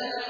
لَا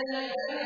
الَّذِينَ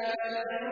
الْمَلَائِكَةِ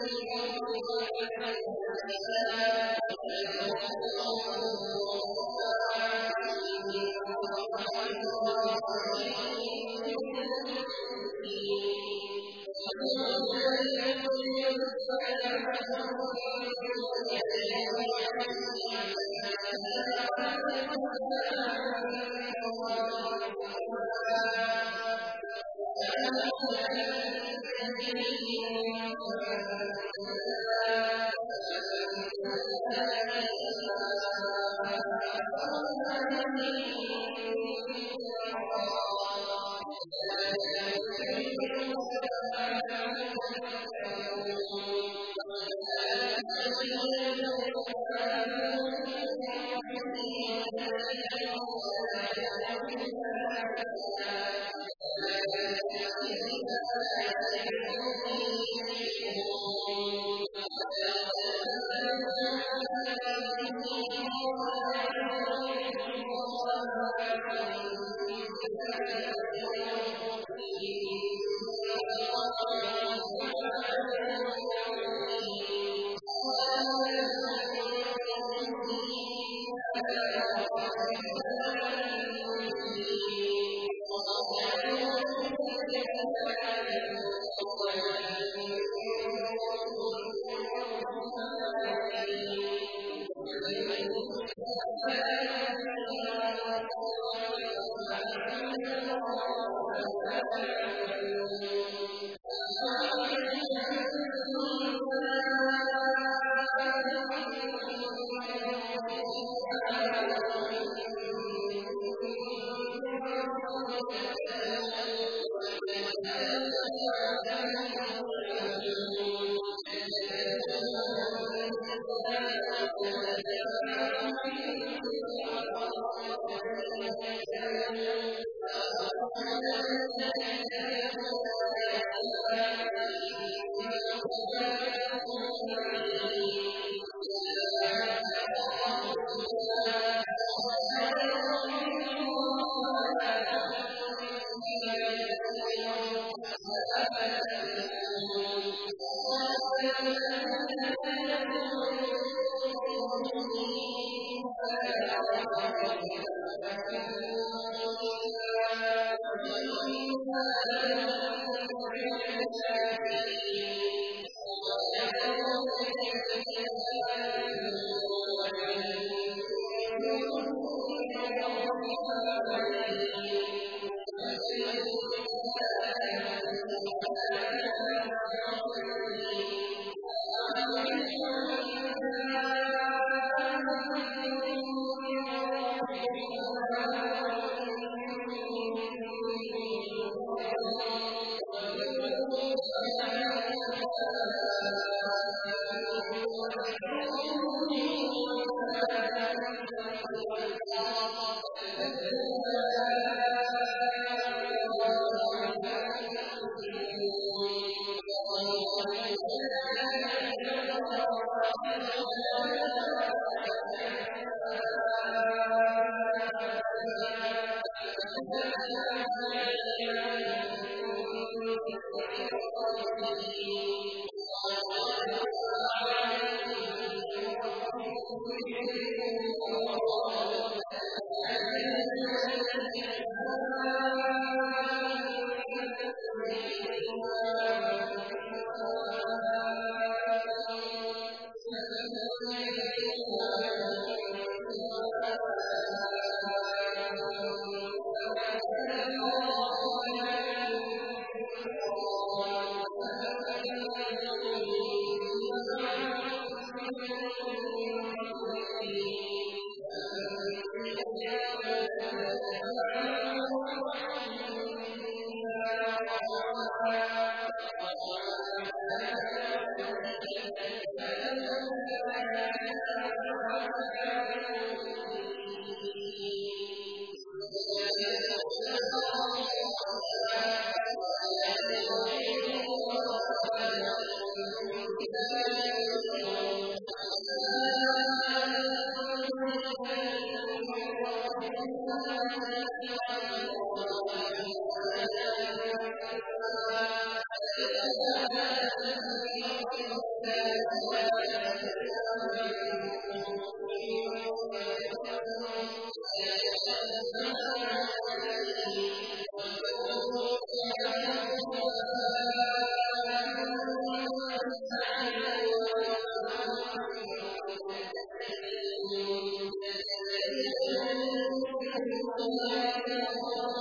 يَوْمَئِذٍ الْأَحْزَابُ يَدْعُونَهُمْ صَافًّا عَلَيْهِ وَصَلَّىٰ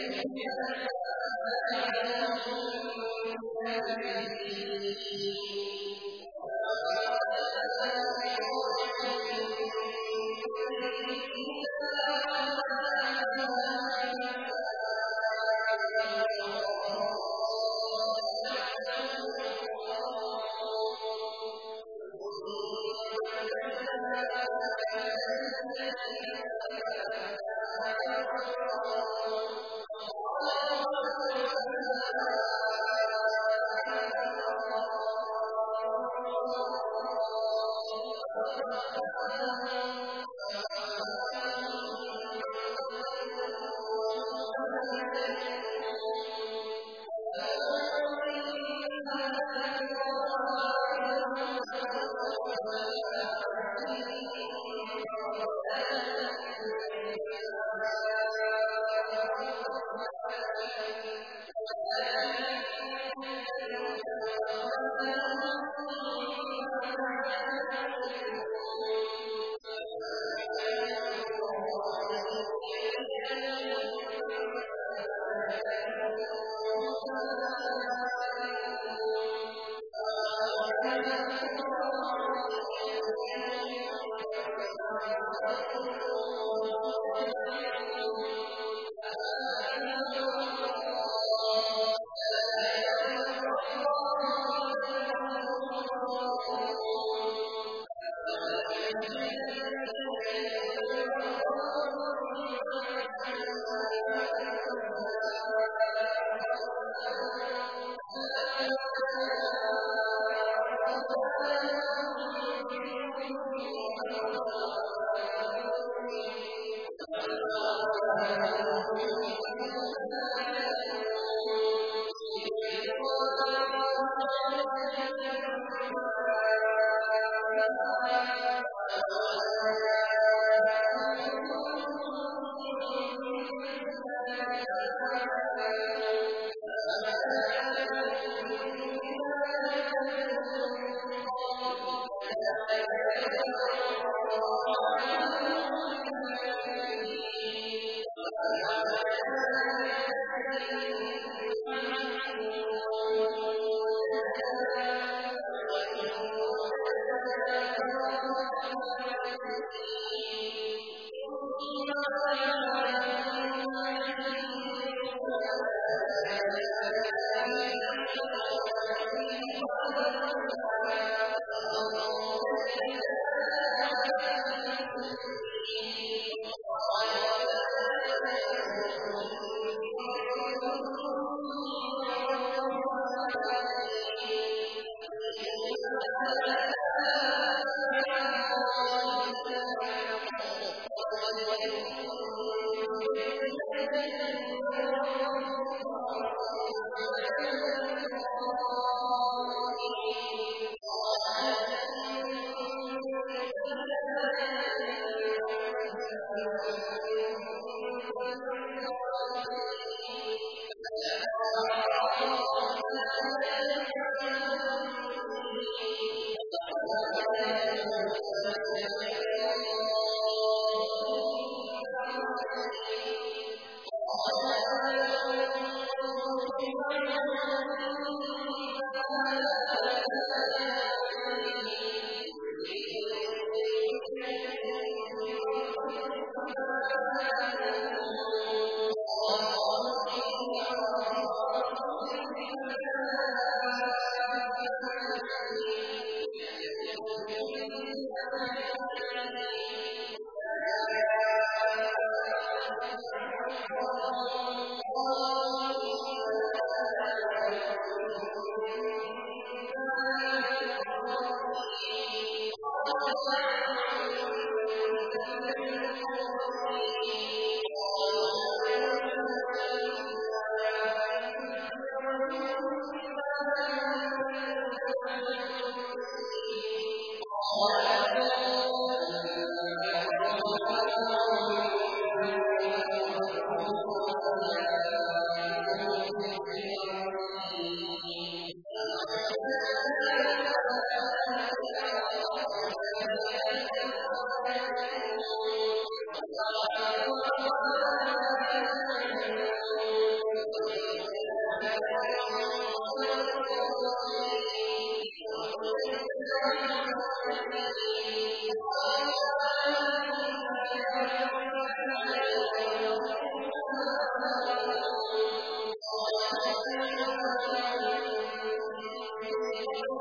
إِنَّا آمَنَا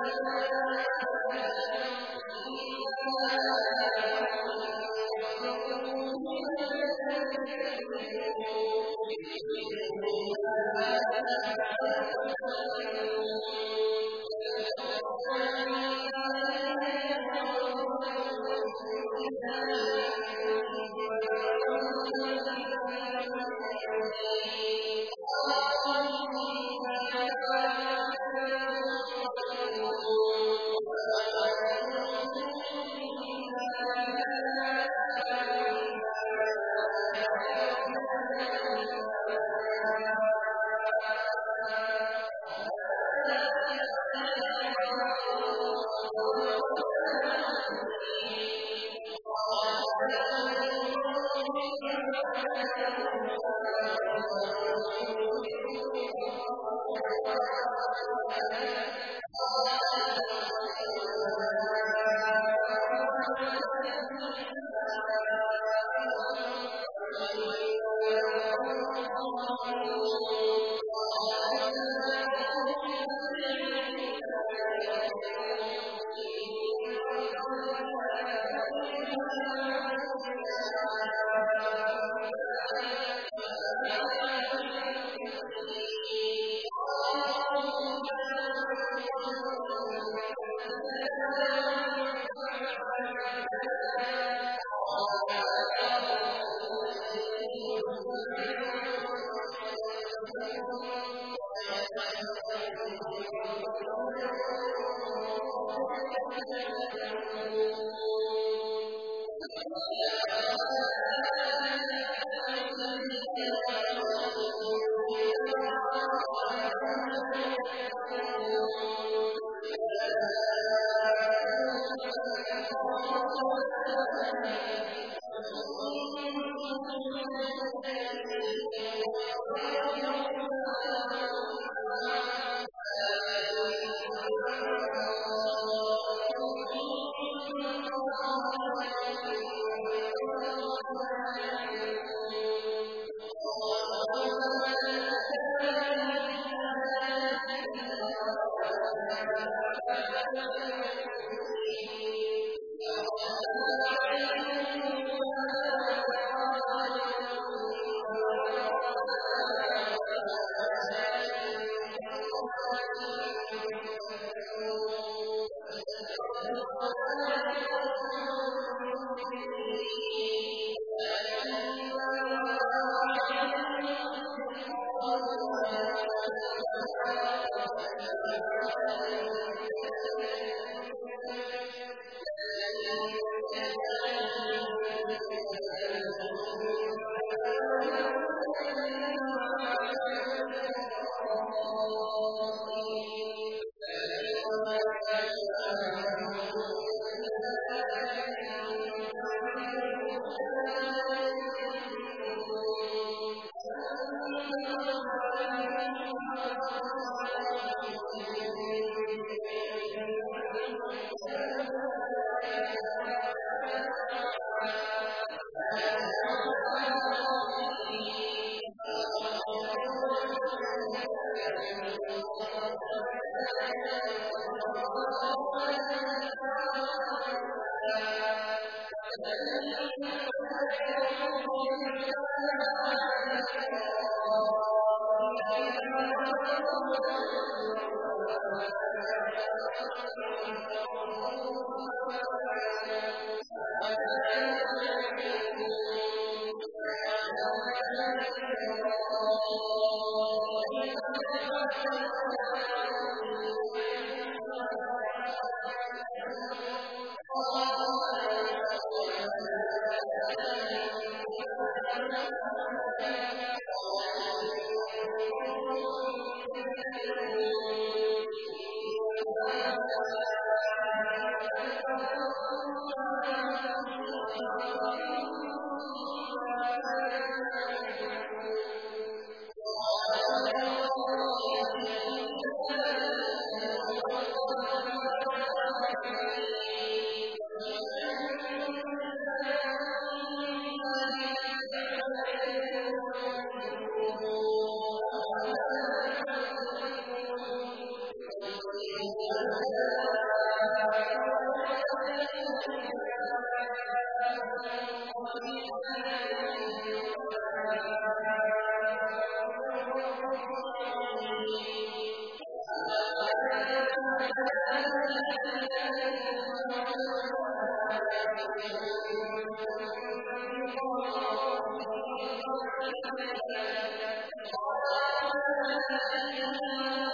أَنَا أَشَدُّ مِنكَ بَلَاءً ಮಾತಾಡ مَّيْتَةً ۚ قَالَ وَمَا هِيَ إِلَّا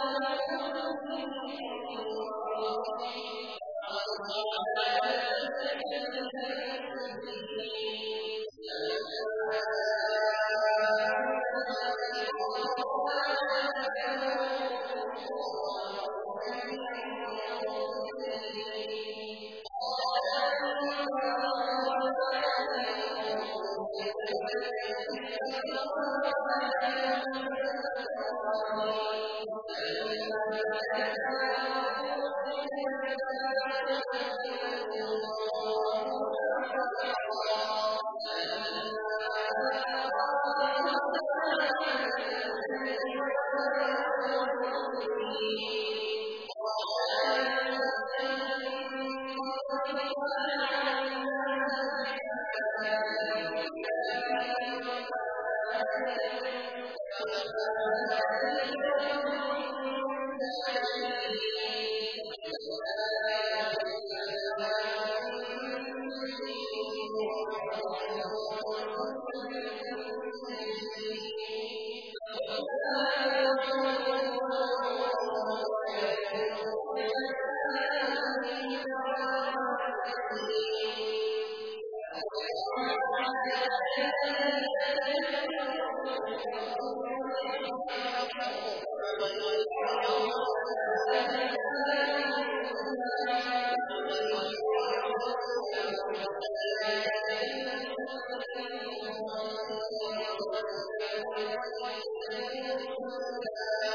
كَلَّا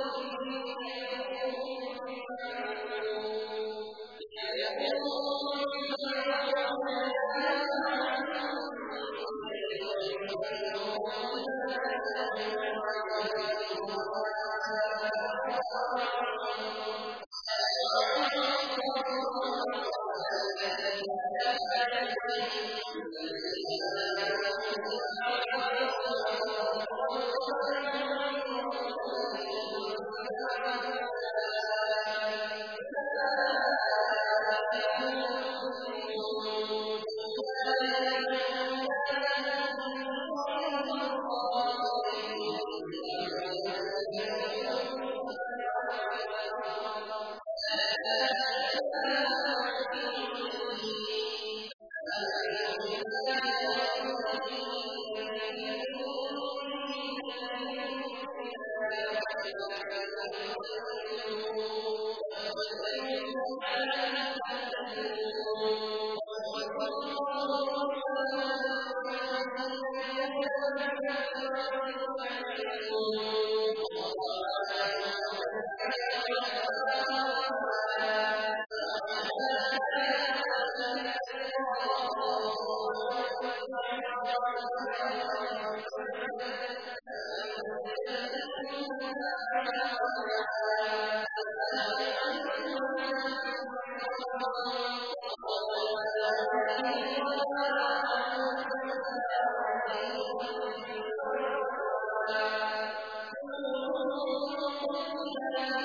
ذَٰلِكَ مَثَلُهُم فِي التَّوْرَاةِ ۚ مَثَلُ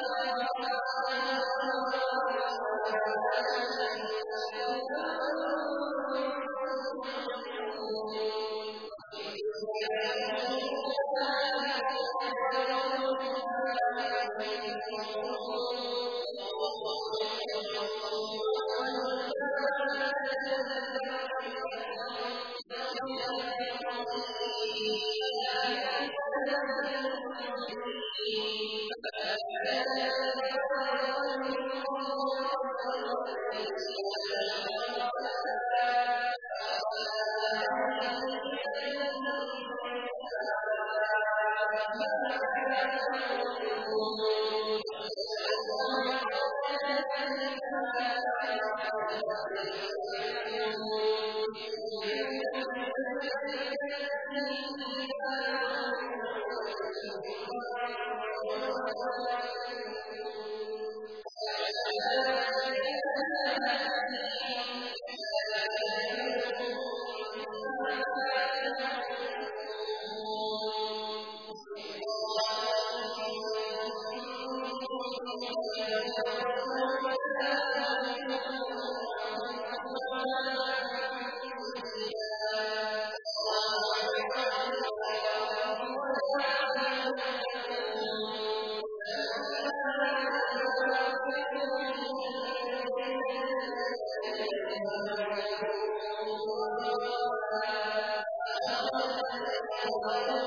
وَلَوْ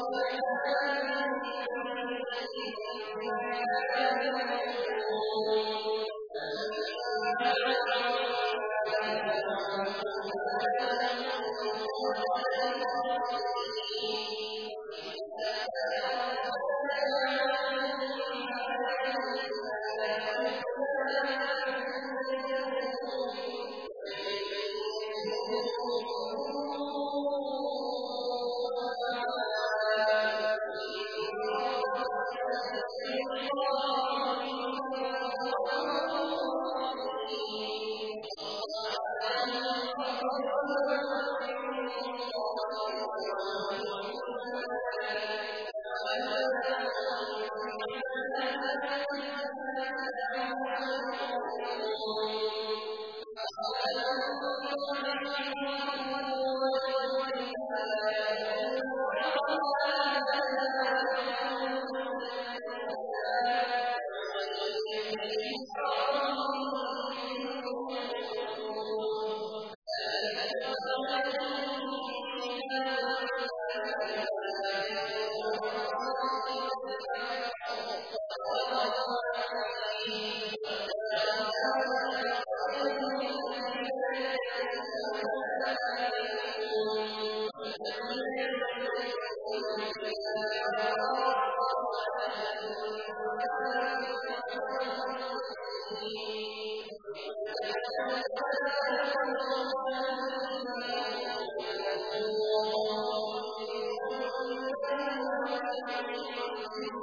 يَوْمٍ عَسِيرٍ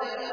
وَالْمُرْسَلِينَ